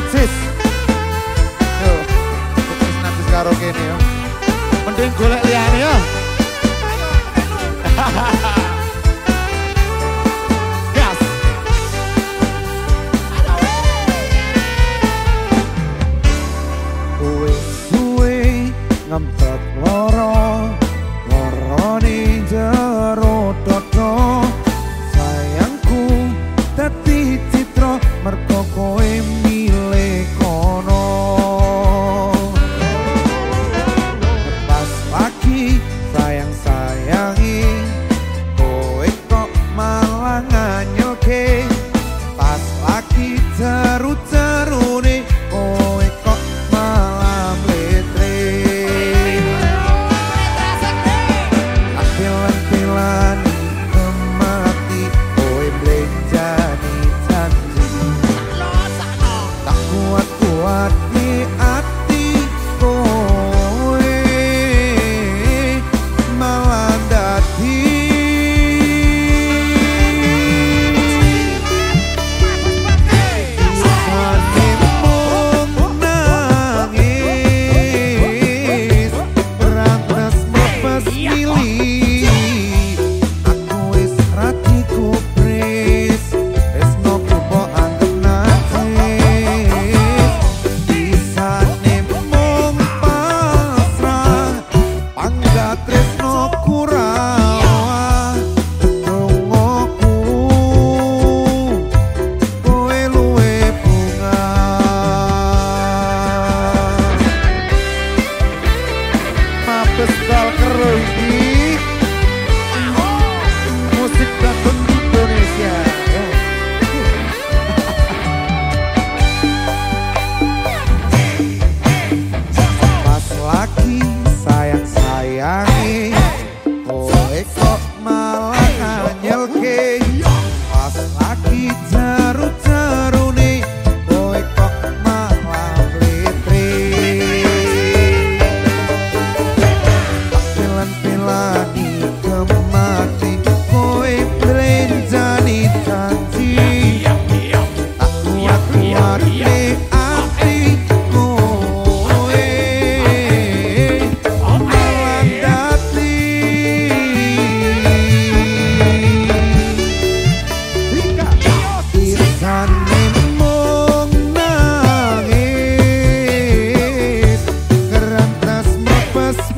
najis. Yo, najis najis karo kene ya Mending golek liyane yo. Gas. Kowe suwe loro, ni jero 迷离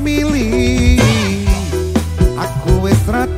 milih. Aku wis ra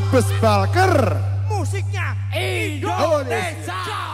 Abes Balker. Musiknya Indonesia. Indonesia.